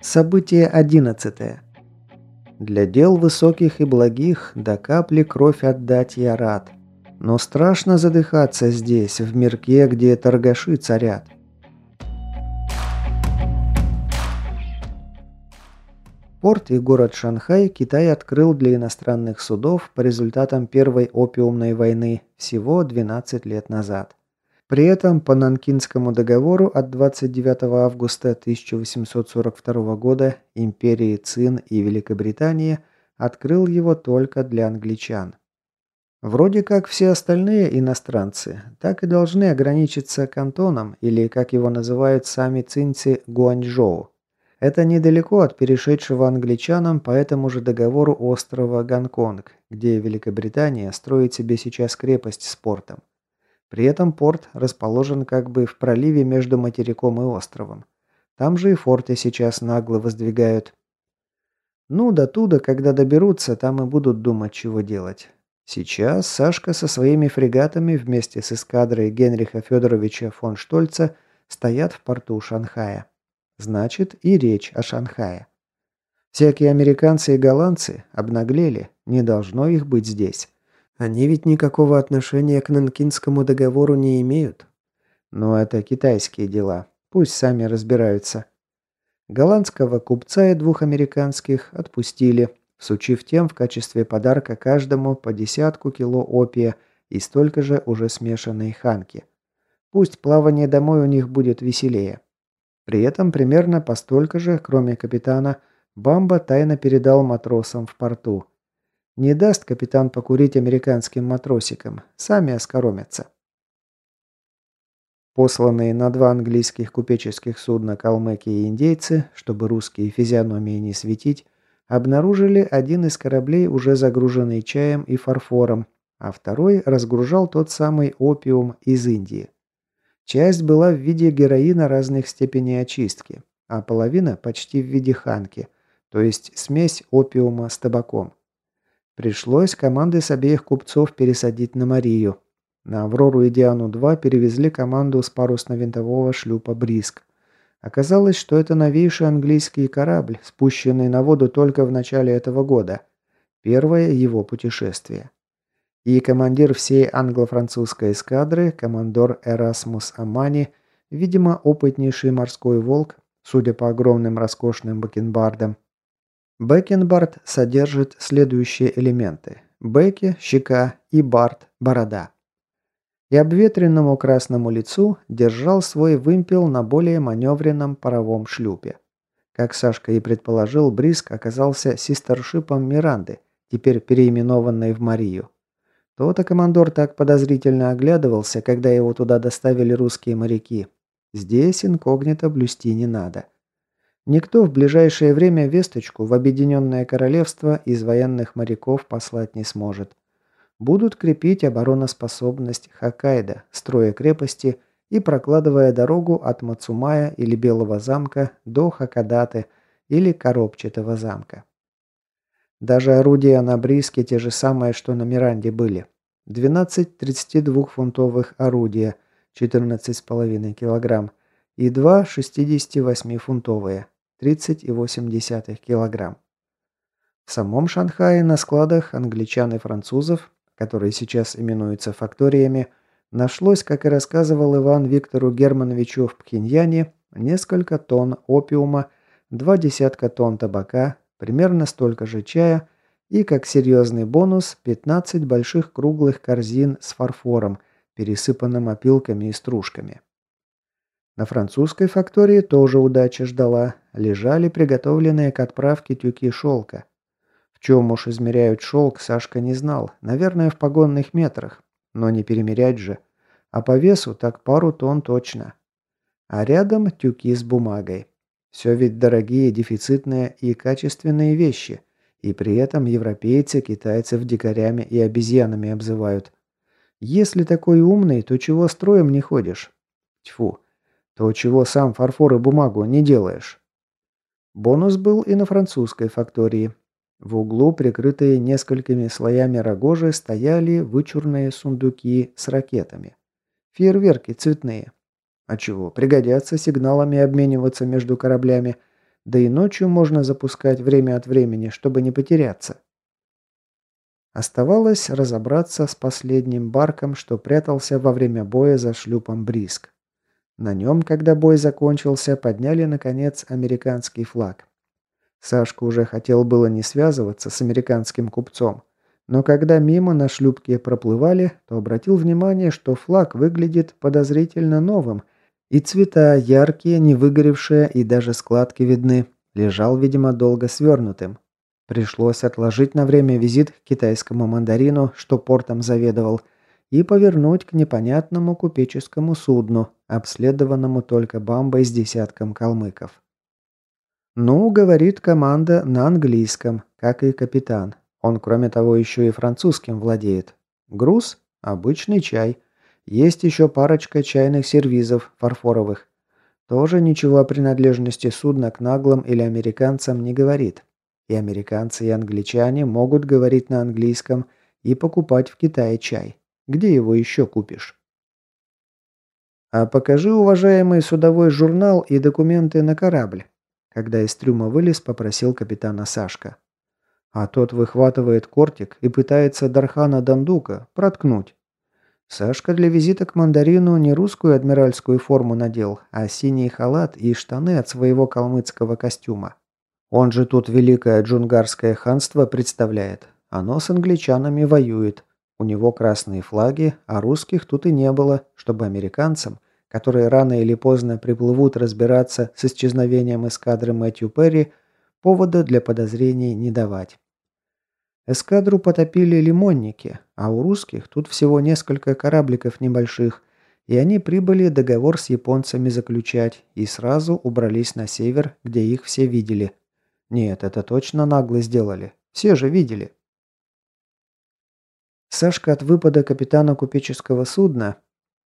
Событие 11. Для дел высоких и благих до капли кровь отдать я рад. Но страшно задыхаться здесь, в мирке, где торгаши царят. Порт и город Шанхай Китай открыл для иностранных судов по результатам Первой опиумной войны всего 12 лет назад. При этом по Нанкинскому договору от 29 августа 1842 года империи Цин и Великобритания открыл его только для англичан. Вроде как все остальные иностранцы так и должны ограничиться кантоном или, как его называют сами цинцы, Гуанчжоу. Это недалеко от перешедшего англичанам по этому же договору острова Гонконг, где Великобритания строит себе сейчас крепость с портом. При этом порт расположен как бы в проливе между материком и островом. Там же и форты сейчас нагло воздвигают. Ну, до туда, когда доберутся, там и будут думать, чего делать. Сейчас Сашка со своими фрегатами вместе с эскадрой Генриха Федоровича фон Штольца стоят в порту Шанхая. Значит, и речь о Шанхае. Всякие американцы и голландцы обнаглели, не должно их быть здесь. Они ведь никакого отношения к Нанкинскому договору не имеют. Но это китайские дела. Пусть сами разбираются. Голландского купца и двух американских отпустили, сучив тем в качестве подарка каждому по десятку кило опия и столько же уже смешанной ханки. Пусть плавание домой у них будет веселее. При этом примерно по столько же, кроме капитана, Бамба тайно передал матросам в порту – не даст капитан покурить американским матросикам. Сами оскоромятся. Посланные на два английских купеческих судна калмыки и индейцы, чтобы русские физиономии не светить, обнаружили один из кораблей, уже загруженный чаем и фарфором, а второй разгружал тот самый опиум из Индии. Часть была в виде героина разных степеней очистки, а половина почти в виде ханки, то есть смесь опиума с табаком. Пришлось команды с обеих купцов пересадить на Марию. На Аврору и Диану-2 перевезли команду с парусно-винтового шлюпа «Бриск». Оказалось, что это новейший английский корабль, спущенный на воду только в начале этого года. Первое его путешествие. И командир всей англо-французской эскадры, командор Эрасмус Амани, видимо, опытнейший морской волк, судя по огромным роскошным бакенбардам, Бэкенбард содержит следующие элементы. Бэки – щека и бард – борода. И обветренному красному лицу держал свой вымпел на более маневренном паровом шлюпе. Как Сашка и предположил, Бриск оказался систершипом Миранды, теперь переименованной в Марию. То-то командор так подозрительно оглядывался, когда его туда доставили русские моряки. Здесь инкогнито блюсти не надо. Никто в ближайшее время весточку в Объединенное Королевство из военных моряков послать не сможет. Будут крепить обороноспособность Хоккайдо, строя крепости и прокладывая дорогу от Мацумая или Белого замка до Хакадаты или Коробчатого замка. Даже орудия на Бриске те же самые, что на Миранде были. 12 32-фунтовых орудия, 14,5 кг, и два 68-фунтовые, 30,8 кг. В самом Шанхае на складах англичан и французов, которые сейчас именуются факториями, нашлось, как и рассказывал Иван Виктору Германовичу в Пхеньяне, несколько тонн опиума, два десятка тонн табака, примерно столько же чая и, как серьезный бонус, 15 больших круглых корзин с фарфором, пересыпанным опилками и стружками. На французской фактории тоже удача ждала. Лежали приготовленные к отправке тюки шелка. В чем уж измеряют шелк, Сашка не знал. Наверное, в погонных метрах. Но не перемерять же. А по весу так пару тонн точно. А рядом тюки с бумагой. Все ведь дорогие, дефицитные и качественные вещи. И при этом европейцы китайцев дикарями и обезьянами обзывают. Если такой умный, то чего строем не ходишь? Тьфу. То, чего сам фарфор и бумагу не делаешь. Бонус был и на французской фактории. В углу, прикрытые несколькими слоями рогожи, стояли вычурные сундуки с ракетами. Фейерверки цветные. А чего, пригодятся сигналами обмениваться между кораблями. Да и ночью можно запускать время от времени, чтобы не потеряться. Оставалось разобраться с последним барком, что прятался во время боя за шлюпом Бриск. На нем, когда бой закончился, подняли, наконец, американский флаг. Сашка уже хотел было не связываться с американским купцом, но когда мимо на шлюпке проплывали, то обратил внимание, что флаг выглядит подозрительно новым, и цвета яркие, не выгоревшие и даже складки видны. Лежал, видимо, долго свернутым. Пришлось отложить на время визит к китайскому мандарину, что портом заведовал, и повернуть к непонятному купеческому судну, обследованному только бамбой с десятком калмыков. «Ну, — говорит команда на английском, как и капитан. Он, кроме того, еще и французским владеет. Груз? Обычный чай. Есть еще парочка чайных сервизов, фарфоровых. Тоже ничего о принадлежности судна к наглым или американцам не говорит. И американцы, и англичане могут говорить на английском и покупать в Китае чай. Где его еще купишь? А покажи, уважаемый судовой журнал и документы на корабль. Когда из трюма вылез, попросил капитана Сашка. А тот выхватывает кортик и пытается Дархана Дандука проткнуть. Сашка для визита к мандарину не русскую адмиральскую форму надел, а синий халат и штаны от своего калмыцкого костюма. Он же тут великое джунгарское ханство представляет. Оно с англичанами воюет. У него красные флаги, а русских тут и не было, чтобы американцам, которые рано или поздно приплывут разбираться с исчезновением эскадры Мэтью Перри, повода для подозрений не давать. Эскадру потопили лимонники, а у русских тут всего несколько корабликов небольших, и они прибыли договор с японцами заключать и сразу убрались на север, где их все видели. Нет, это точно нагло сделали. Все же видели. Сашка от выпада капитана купеческого судна...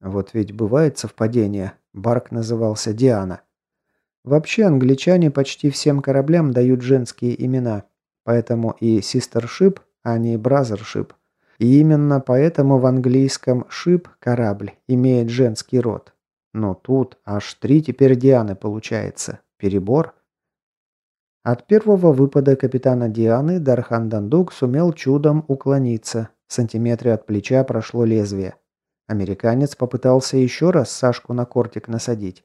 Вот ведь бывает совпадение. Барк назывался Диана. Вообще англичане почти всем кораблям дают женские имена. Поэтому и систершип, а не бразершип. И именно поэтому в английском «шип» – корабль, имеет женский род. Но тут аж три теперь Дианы получается. Перебор – от первого выпада капитана Дианы Дархан Дандук сумел чудом уклониться. В сантиметре от плеча прошло лезвие. Американец попытался еще раз Сашку на кортик насадить.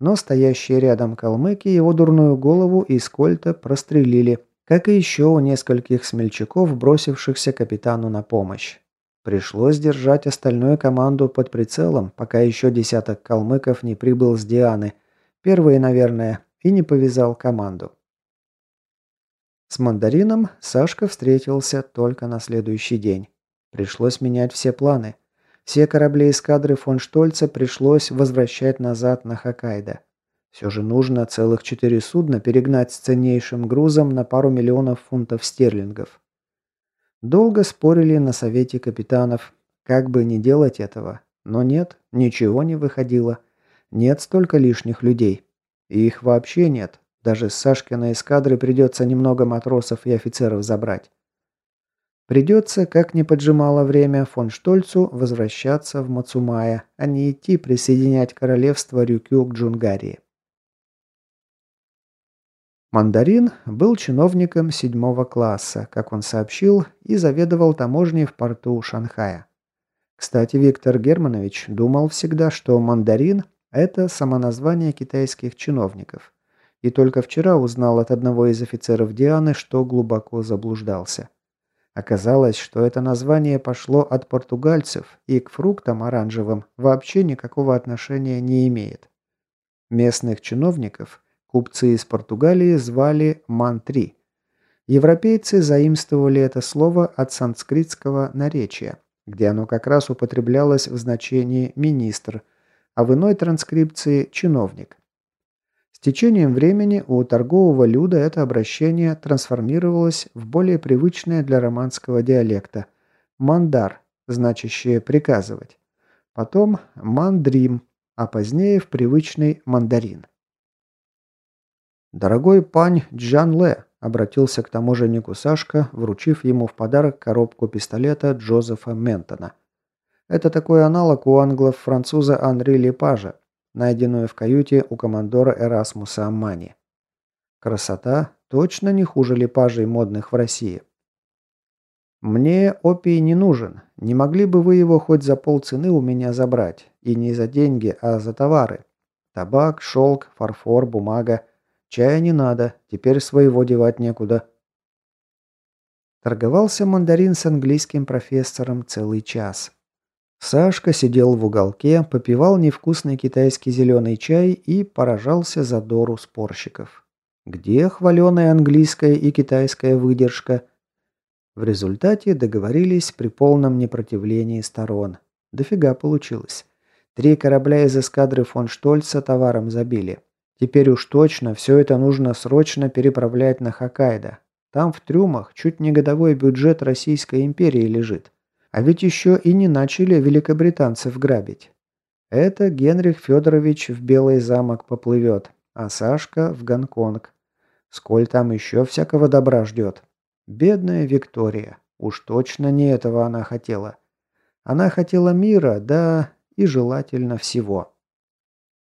Но стоящие рядом калмыки его дурную голову из кольта прострелили, как и еще у нескольких смельчаков, бросившихся капитану на помощь. Пришлось держать остальную команду под прицелом, пока еще десяток калмыков не прибыл с Дианы. Первые, наверное, и не повязал команду. С мандарином Сашка встретился только на следующий день. Пришлось менять все планы. Все корабли эскадры фон Штольца пришлось возвращать назад на Хоккайдо. Все же нужно целых четыре судна перегнать с ценнейшим грузом на пару миллионов фунтов стерлингов. Долго спорили на совете капитанов, как бы не делать этого. Но нет, ничего не выходило. Нет столько лишних людей. И их вообще нет, даже с Сашкиной эскадры придется немного матросов и офицеров забрать. Придется, как ни поджимало время, фон Штольцу возвращаться в Мацумая, а не идти присоединять королевство Рюкю к Джунгарии. Мандарин был чиновником седьмого класса, как он сообщил, и заведовал таможней в порту Шанхая. Кстати, Виктор Германович думал всегда, что мандарин – это самоназвание китайских чиновников – и только вчера узнал от одного из офицеров Дианы, что глубоко заблуждался. Оказалось, что это название пошло от португальцев и к фруктам оранжевым вообще никакого отношения не имеет. Местных чиновников купцы из Португалии звали мантри. Европейцы заимствовали это слово от санскритского наречия, где оно как раз употреблялось в значении «министр», а в иной транскрипции «чиновник». С течением времени у торгового люда это обращение трансформировалось в более привычное для романского диалекта – мандар, значащее «приказывать». Потом мандрим, а позднее в привычный мандарин. «Дорогой пань Джан обратился к таможеннику Сашка, вручив ему в подарок коробку пистолета Джозефа Ментона. Это такой аналог у англов-француза Анри Лепажа, найденную в каюте у командора Эрасмуса Аммани. Красота точно не хуже липажей модных в России. «Мне опий не нужен. Не могли бы вы его хоть за полцены у меня забрать? И не за деньги, а за товары. Табак, шелк, фарфор, бумага. Чая не надо, теперь своего девать некуда». Торговался мандарин с английским профессором целый час. Сашка сидел в уголке, попивал невкусный китайский зеленый чай и поражался задору спорщиков. Где хваленая английская и китайская выдержка? В результате договорились при полном непротивлении сторон. Дофига получилось. Три корабля из эскадры фон Штольца товаром забили. Теперь уж точно все это нужно срочно переправлять на Хоккайдо. Там в трюмах чуть не годовой бюджет Российской империи лежит. А ведь еще и не начали великобританцев грабить. Это Генрих Федорович в Белый замок поплывет, а Сашка в Гонконг. Сколь там еще всякого добра ждет. Бедная Виктория. Уж точно не этого она хотела. Она хотела мира, да и желательно всего.